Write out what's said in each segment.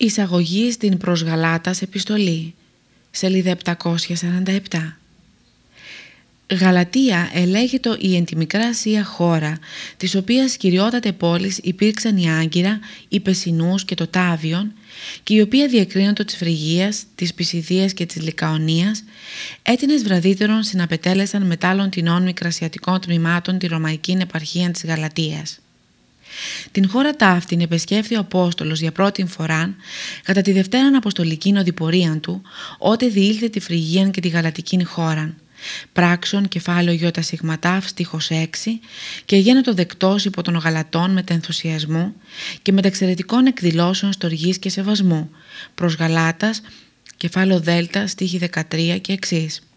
Εισαγωγή στην προς Γαλάτας επιστολή, σελίδα 747. Γαλατία ελέγχεται η εντιμικρά Ασία χώρα, της οποίας κυριότατε πόλεις υπήρξαν η Άγκυρα, η Πεσινούς και το Τάβιον, και η οποία διακρίνονται της Φρυγίας, της Πισιδίας και της Λικαονίας, έτινες βραδύτερων συναπετέλεσαν μετάλλων τεινών μικρασιατικών τμήματων τη Ρωμαϊκή επαρχία της Γαλατίας. Την χώρα ταύτην επεσκέφθη ο Απόστολος για πρώτη φορά κατά τη Δευτέραν Αποστολική Οδηπορία του, ότε διήλθε τη Φρυγίαν και τη Γαλατική χώρα. Πράξον κεφάλαιο Ιώτα Σιγματάφ στίχος 6 και γένετο δεκτός υπό των Γαλατών με ενθουσιασμού και με εξαιρετικών εκδηλώσεων στοργής και σεβασμού προς Γαλάτας κεφάλαιο Δέλτα στίχη 13 και εξής.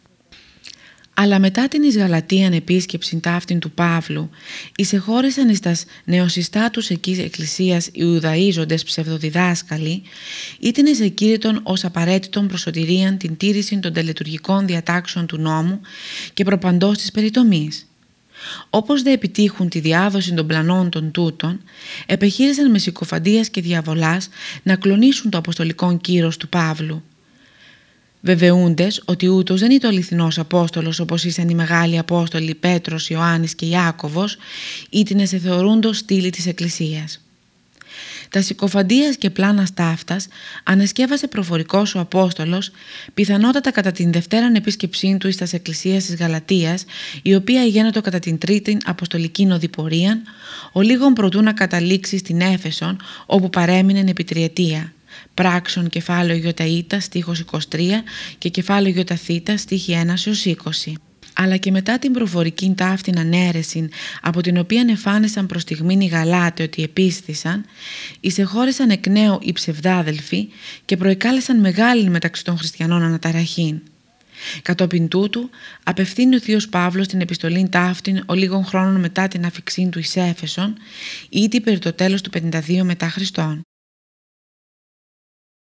Αλλά μετά την εις Γαλατίαν επίσκεψη ταύτην του Παύλου, εισεχώρησαν εις τας νεοσυστάτους εκεί εκκλησίας Ιουδαΐζοντες ψευδοδιδάσκαλοι, ή την εκήρυτον ως απαραίτητον προσωτηρίαν την τήρηση των τελετουργικών διατάξεων του νόμου και προπαντός της περιτομής. Όπως δε επιτύχουν τη διάδοση των πλανών των τούτων, επεχείρησαν με συκοφαντίας και διαβολάς να κλονίσουν το αποστολικό κύρος του Παύλου Βεβαιούντες ότι ούτως δεν είναι ο αληθινός Απόστολος όπως ήσαν οι μεγάλοι Απόστολοι Πέτρος, Ιωάννης και Ιάκωβος, ή την εσεθεωρούντο στήλη της Εκκλησίας. Τα συκοφαντίας και πλάνα ταύτα ανεσκεύασε προφορικός ο Απόστολος, πιθανότατα κατά την Δευτέραν επίσκεψή του στα Εκκλησίας της Γαλατεία, η οποία γένετο κατά την Τρίτη Αποστολική Νοδηπορία, ο λίγων προτού να καταλήξει στην Έφεσον, όπου παρέμεινε επί τριετία πράξεων κεφάλαιο ΙΤΑ στίχος 23 και κεφάλαιο ΙΘ στίχη 1 20 αλλά και μετά την προφορική ταύτην ανέρεση από την οποία εφάνεσαν προς στιγμήν οι Γαλάτε ότι επίστησαν, εισεχώρησαν εκ νέου οι ψευδάδελφοι και προεκάλεσαν μεγάλη μεταξύ των χριστιανών αναταραχήν. Κατόπιν τούτου, απευθύνει ο Θείος Παύλος την επιστολή ταύτην ο λίγων χρόνων μετά την αφηξή του εις Έφεσον, ήδη περί το τέλος του 52 μετά Χριστόν.